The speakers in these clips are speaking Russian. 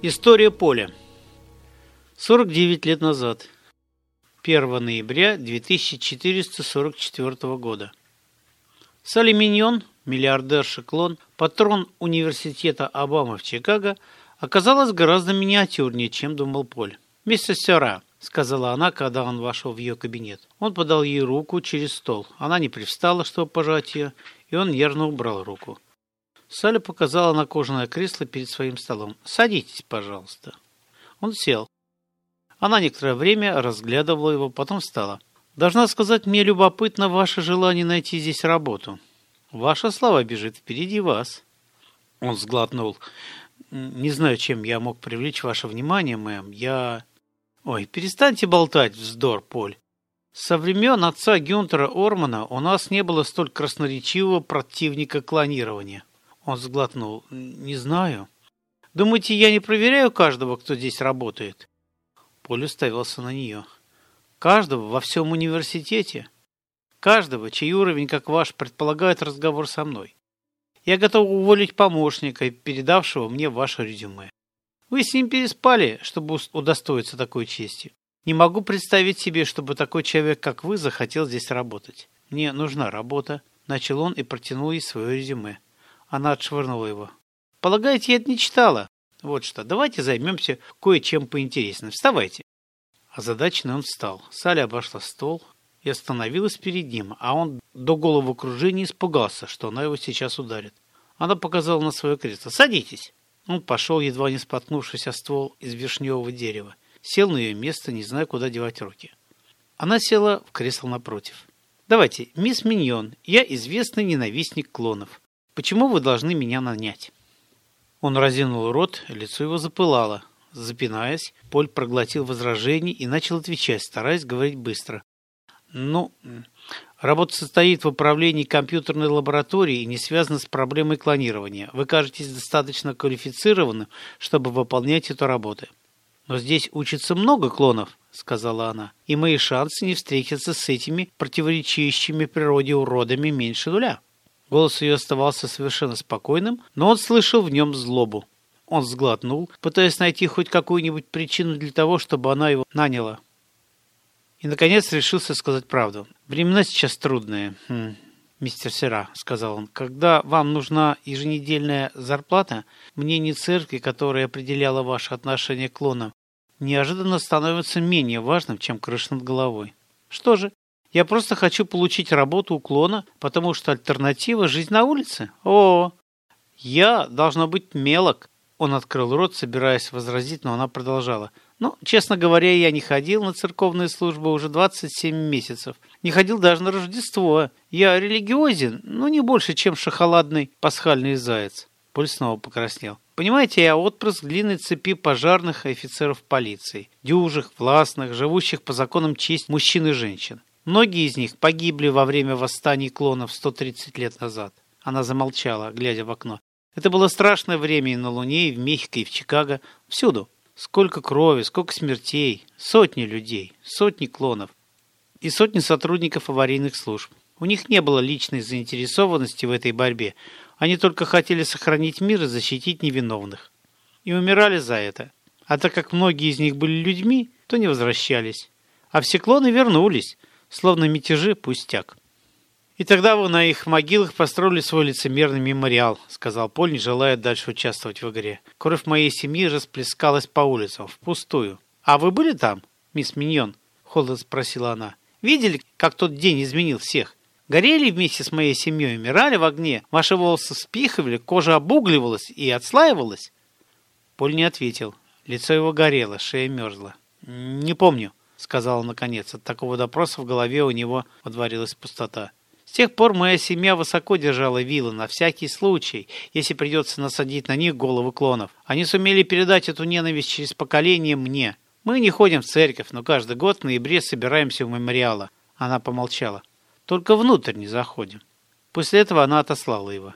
История поля. 49 лет назад. 1 ноября 2444 года. Салли Миньон, миллиардер-шиклон, патрон университета Обамы в Чикаго, оказалась гораздо миниатюрнее, чем думал Поль. «Мистер Сера», — сказала она, когда он вошел в ее кабинет. Он подал ей руку через стол. Она не привстала, чтобы пожать ее, и он нервно убрал руку. Салли показала на кожаное кресло перед своим столом. «Садитесь, пожалуйста». Он сел. Она некоторое время разглядывала его, потом встала. «Должна сказать, мне любопытно ваше желание найти здесь работу. Ваша слава бежит впереди вас». Он сглотнул. «Не знаю, чем я мог привлечь ваше внимание, мэм. Я...» «Ой, перестаньте болтать, вздор, Поль. Со времен отца Гюнтера Ормана у нас не было столь красноречивого противника клонирования. Он сглотнул. «Не знаю. Думаете, я не проверяю каждого, кто здесь работает?» Поль уставился на нее. «Каждого во всем университете? Каждого, чей уровень, как ваш, предполагает разговор со мной. Я готов уволить помощника, передавшего мне ваше резюме. Вы с ним переспали, чтобы удостоиться такой чести. Не могу представить себе, чтобы такой человек, как вы, захотел здесь работать. Мне нужна работа, начал он и протянул ей свое резюме. Она отшвырнула его. «Полагаете, я это не читала? Вот что, давайте займемся кое-чем поинтереснее. Вставайте». Озадаченный он встал. Саля обошла стол и остановилась перед ним, а он до головокружения испугался, что она его сейчас ударит. Она показала на свое кресло. «Садитесь». Он пошел, едва не споткнувшись о ствол из вишневого дерева. Сел на ее место, не зная, куда девать руки. Она села в кресло напротив. «Давайте, мисс Миньон, я известный ненавистник клонов. Почему вы должны меня нанять?» Он разинул рот, лицо его запылало. Запинаясь, Поль проглотил возражение и начал отвечать, стараясь говорить быстро. «Ну, работа состоит в управлении компьютерной лабораторией и не связана с проблемой клонирования. Вы кажетесь достаточно квалифицированным, чтобы выполнять эту работу. Но здесь учится много клонов, — сказала она, — и мои шансы не встретиться с этими противоречащими природе уродами меньше нуля». Голос ее оставался совершенно спокойным, но он слышал в нем злобу. Он сглотнул, пытаясь найти хоть какую-нибудь причину для того, чтобы она его наняла. И, наконец, решился сказать правду. «Времена сейчас трудные, хм, мистер Сера», — сказал он. «Когда вам нужна еженедельная зарплата, мнение церкви, которая определяла ваше отношение к клонам, неожиданно становится менее важным, чем крыша над головой. Что же, я просто хочу получить работу уклона, потому что альтернатива – жизнь на улице. О, я, должно быть, мелок. Он открыл рот, собираясь возразить, но она продолжала. Ну, честно говоря, я не ходил на церковные службы уже 27 месяцев. Не ходил даже на Рождество. Я религиозен, но не больше, чем шоколадный пасхальный заяц. Поль снова покраснел. Понимаете, я отпрыск длинной цепи пожарных и офицеров полиции. Дюжих, властных, живущих по законам честь мужчин и женщин. Многие из них погибли во время восстаний клонов 130 лет назад. Она замолчала, глядя в окно. Это было страшное время и на Луне, и в Мехико, и в Чикаго. Всюду. Сколько крови, сколько смертей. Сотни людей, сотни клонов. И сотни сотрудников аварийных служб. У них не было личной заинтересованности в этой борьбе. Они только хотели сохранить мир и защитить невиновных. И умирали за это. А так как многие из них были людьми, то не возвращались. А все клоны вернулись словно мятежи пустяк. «И тогда вы на их могилах построили свой лицемерный мемориал», — сказал Поль, не желая дальше участвовать в игре. «Кровь моей семьи расплескалась по улицам, впустую. А вы были там, мисс Миньон?» — холодно спросила она. «Видели, как тот день изменил всех? Горели вместе с моей семьей, умирали в огне, ваши волосы спихивали, кожа обугливалась и отслаивалась?» Поль не ответил. Лицо его горело, шея мерзла. «Не помню», сказал он наконец. От такого допроса в голове у него водворилась пустота. С тех пор моя семья высоко держала вилы на всякий случай, если придется насадить на них головы клонов. Они сумели передать эту ненависть через поколение мне. Мы не ходим в церковь, но каждый год в ноябре собираемся у мемориала. Она помолчала. Только внутрь не заходим. После этого она отослала его.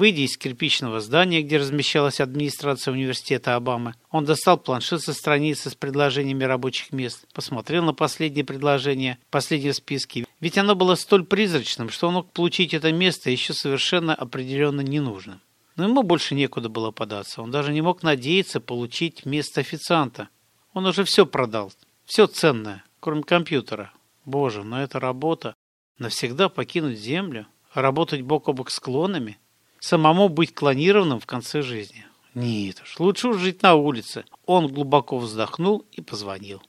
Выйдя из кирпичного здания, где размещалась администрация университета Обамы, он достал планшет со страницы с предложениями рабочих мест, посмотрел на последнее предложение, последнее в списке, ведь оно было столь призрачным, что он мог получить это место еще совершенно определенно ненужным. Но ему больше некуда было податься. Он даже не мог надеяться получить место официанта. Он уже все продал, все ценное, кроме компьютера. Боже, но эта работа навсегда покинуть Землю, работать бок о бок с клонами, самому быть клонированным в конце жизни. Нет уж, лучше уж жить на улице. Он глубоко вздохнул и позвонил.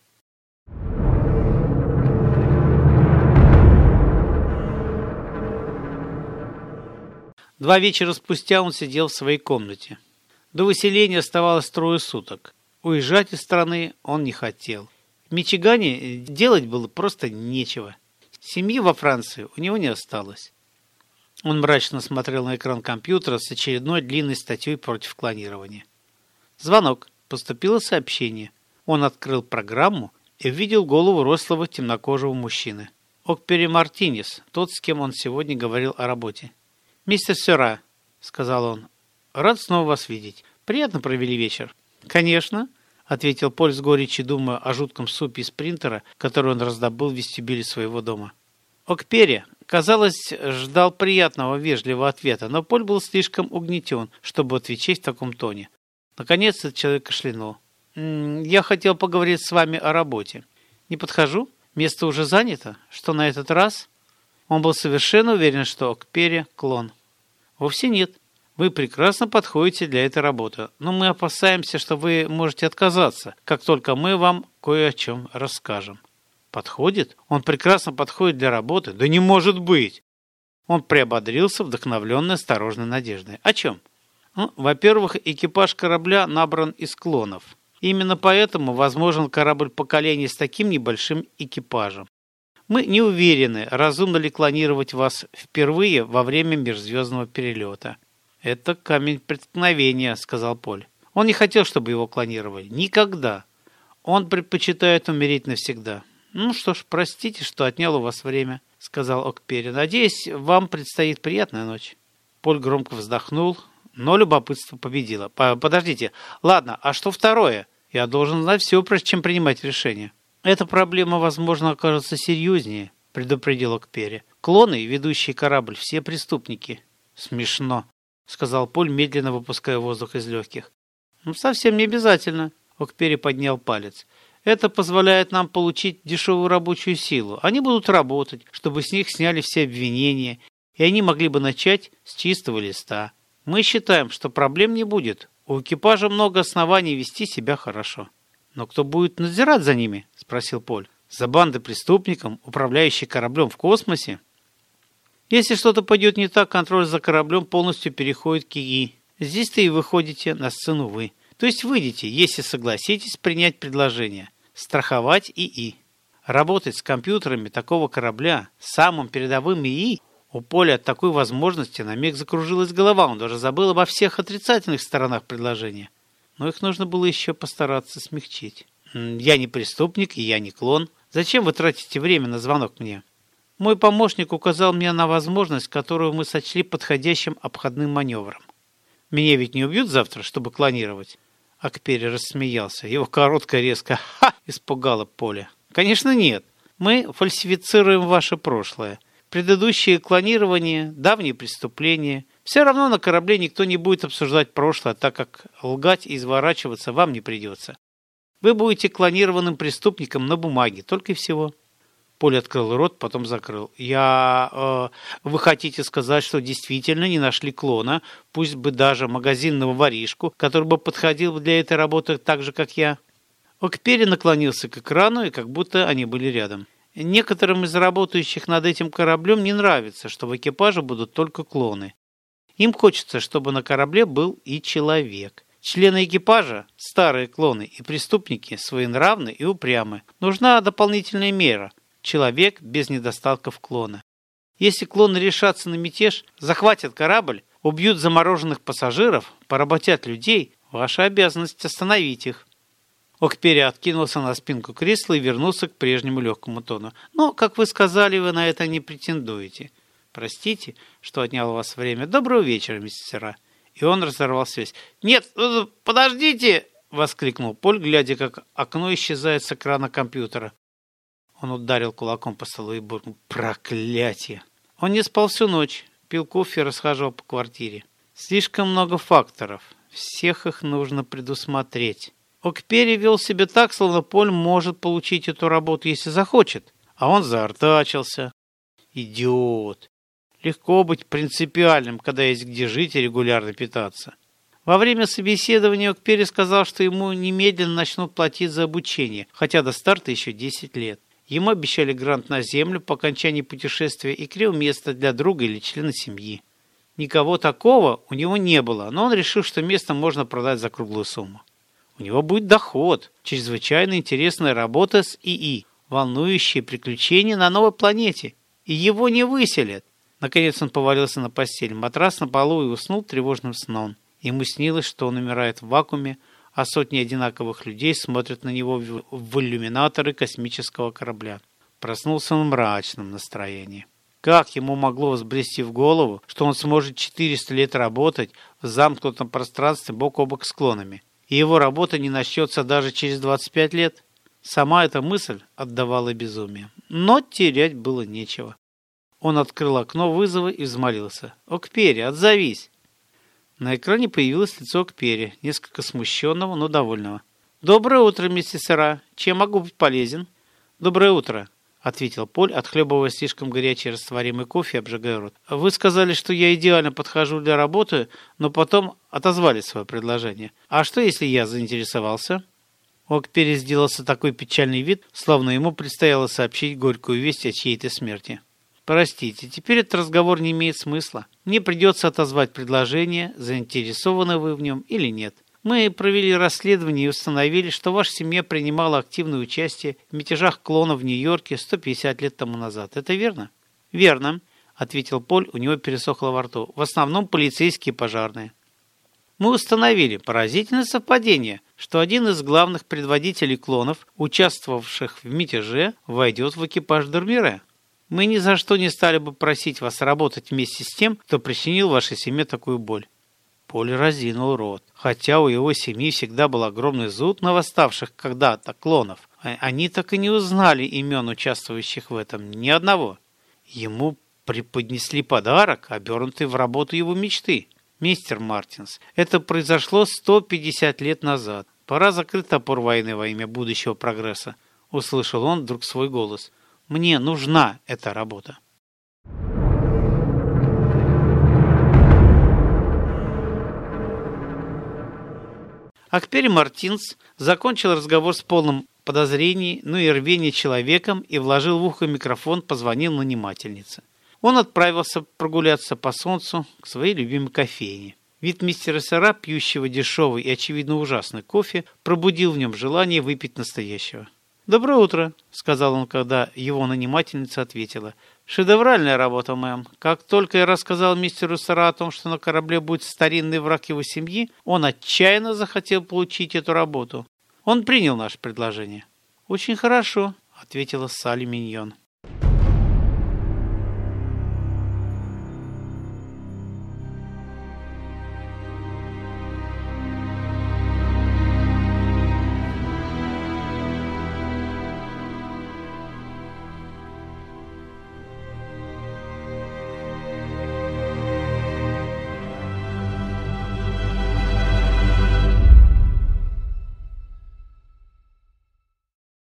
Два вечера спустя он сидел в своей комнате. До выселения оставалось трое суток. Уезжать из страны он не хотел. В Мичигане делать было просто нечего. Семьи во Франции у него не осталось. Он мрачно смотрел на экран компьютера с очередной длинной статьей против клонирования. Звонок. Поступило сообщение. Он открыл программу и увидел голову рослого темнокожего мужчины. Окпери Мартинес, тот, с кем он сегодня говорил о работе. «Мистер Сера», — сказал он, — «рад снова вас видеть. Приятно провели вечер». «Конечно», — ответил Поль с горечью, думая о жутком супе из принтера, который он раздобыл в вестибюле своего дома. Окпери, казалось, ждал приятного, вежливого ответа, но Поль был слишком угнетен, чтобы отвечать в таком тоне. Наконец этот человек кашлянул. «Я хотел поговорить с вами о работе. Не подхожу? Место уже занято? Что на этот раз?» Он был совершенно уверен, что Окпери – клон. Вовсе нет. Вы прекрасно подходите для этой работы, но мы опасаемся, что вы можете отказаться, как только мы вам кое о чем расскажем. Подходит? Он прекрасно подходит для работы? Да не может быть! Он приободрился, вдохновленный осторожной надеждой. О чем? Ну, во-первых, экипаж корабля набран из клонов. Именно поэтому возможен корабль поколения с таким небольшим экипажем. Мы не уверены, разумно ли клонировать вас впервые во время межзвездного перелета. Это камень преткновения, сказал Поль. Он не хотел, чтобы его клонировали. Никогда. Он предпочитает умереть навсегда. Ну что ж, простите, что отнял у вас время, сказал Окпери. Надеюсь, вам предстоит приятная ночь. Поль громко вздохнул, но любопытство победило. Подождите. Ладно, а что второе? Я должен знать все, прежде чем принимать решение. Эта проблема, возможно, окажется серьезнее, предупредил Окпери. Клоны, ведущие корабль, все преступники. Смешно, сказал Поль, медленно выпуская воздух из легких. Ну, совсем не обязательно. Окпери поднял палец. Это позволяет нам получить дешевую рабочую силу. Они будут работать, чтобы с них сняли все обвинения, и они могли бы начать с чистого листа. Мы считаем, что проблем не будет. У экипажа много оснований вести себя хорошо. Но кто будет надзирать за ними? спросил Поль. За банды преступников, управляющие кораблем в космосе? Если что-то пойдет не так, контроль за кораблем полностью переходит к ИИ. Здесь-то и выходите на сцену вы. То есть выйдете, если согласитесь принять предложение. Страховать ИИ. Работать с компьютерами такого корабля, самым передовым ИИ, у Поля от такой возможности на миг закружилась голова, он даже забыл обо всех отрицательных сторонах предложения но их нужно было еще постараться смягчить. «Я не преступник, и я не клон. Зачем вы тратите время на звонок мне?» Мой помощник указал мне на возможность, которую мы сочли подходящим обходным маневром. «Меня ведь не убьют завтра, чтобы клонировать?» Акпери рассмеялся. Его короткая резко «Ха!» испугало поле. «Конечно нет. Мы фальсифицируем ваше прошлое. Предыдущие клонирования, давние преступления, все равно на корабле никто не будет обсуждать прошлое, так как лгать и изворачиваться вам не придется. Вы будете клонированным преступником на бумаге, только и всего. Поле открыл рот, потом закрыл. Я... Э, вы хотите сказать, что действительно не нашли клона, пусть бы даже магазинного воришку, который бы подходил для этой работы так же, как я? Окпери наклонился к экрану, и как будто они были рядом. Некоторым из работающих над этим кораблем не нравится, что в экипаже будут только клоны. Им хочется, чтобы на корабле был и человек. Члены экипажа, старые клоны и преступники своенравны и упрямы. Нужна дополнительная мера – человек без недостатков клона. Если клоны решатся на мятеж, захватят корабль, убьют замороженных пассажиров, поработят людей, ваша обязанность остановить их. Окпери откинулся на спинку кресла и вернулся к прежнему легкому тону. Но, как вы сказали, вы на это не претендуете. Простите, что отнял у вас время. Доброго вечера, мистера. И он разорвал связь. Нет, э, подождите! Воскликнул Поль, глядя, как окно исчезает с экрана компьютера. Он ударил кулаком по столу и буркнул. Проклятие! Он не спал всю ночь, пил кофе и расхаживал по квартире. Слишком много факторов. Всех их нужно предусмотреть. Окпери вел себя так, словно Поль может получить эту работу, если захочет. А он заортачился. Идиот. Легко быть принципиальным, когда есть где жить и регулярно питаться. Во время собеседования Окпери сказал, что ему немедленно начнут платить за обучение, хотя до старта еще 10 лет. Ему обещали грант на землю по окончании путешествия и крил место для друга или члена семьи. Никого такого у него не было, но он решил, что место можно продать за круглую сумму. У него будет доход, чрезвычайно интересная работа с ИИ, волнующие приключения на новой планете. И его не выселят. Наконец он повалился на постель, матрас на полу и уснул тревожным сном. Ему снилось, что он умирает в вакууме, а сотни одинаковых людей смотрят на него в иллюминаторы космического корабля. Проснулся он в мрачном настроении. Как ему могло взбрести в голову, что он сможет 400 лет работать в замкнутом пространстве бок о бок с клонами, и его работа не начнется даже через 25 лет? Сама эта мысль отдавала безумие. Но терять было нечего. Он открыл окно вызова и взмолился. «Окпери, отзовись!» На экране появилось лицо Кпери, несколько смущенного, но довольного. «Доброе утро, миссис Сера. Чем могу быть полезен?» «Доброе утро», — ответил Поль, отхлебывая слишком горячий растворимый кофе и обжигая рот. «Вы сказали, что я идеально подхожу для работы, но потом отозвали свое предложение. А что, если я заинтересовался?» Окпери сделался такой печальный вид, словно ему предстояло сообщить горькую весть о чьей-то смерти. Простите, теперь этот разговор не имеет смысла. Мне придется отозвать предложение, заинтересованы вы в нем или нет. Мы провели расследование и установили, что ваша семья принимала активное участие в мятежах клонов в Нью-Йорке 150 лет тому назад. Это верно? Верно, ответил Поль, у него пересохло во рту. В основном полицейские и пожарные. Мы установили поразительное совпадение, что один из главных предводителей клонов, участвовавших в мятеже, войдет в экипаж Дормире. Мы ни за что не стали бы просить вас работать вместе с тем, кто причинил вашей семье такую боль. Поль разинул рот. Хотя у его семьи всегда был огромный зуд на восставших когда-то клонов, а они так и не узнали имен участвующих в этом, ни одного. Ему преподнесли подарок, обернутый в работу его мечты. Мистер Мартинс, это произошло 150 лет назад. Пора закрыть топор войны во имя будущего прогресса. Услышал он вдруг свой голос. Мне нужна эта работа. Акпери Мартинс закончил разговор с полным подозрений, ну и рвения человеком и вложил в ухо микрофон, позвонил нанимательнице. Он отправился прогуляться по солнцу к своей любимой кофейне. Вид мистера Сера, пьющего дешевый и, очевидно, ужасный кофе, пробудил в нем желание выпить настоящего. «Доброе утро», — сказал он, когда его нанимательница ответила. «Шедевральная работа, мэм. Как только я рассказал мистеру Сара о том, что на корабле будет старинный враг его семьи, он отчаянно захотел получить эту работу. Он принял наше предложение». «Очень хорошо», — ответила Салли Миньон.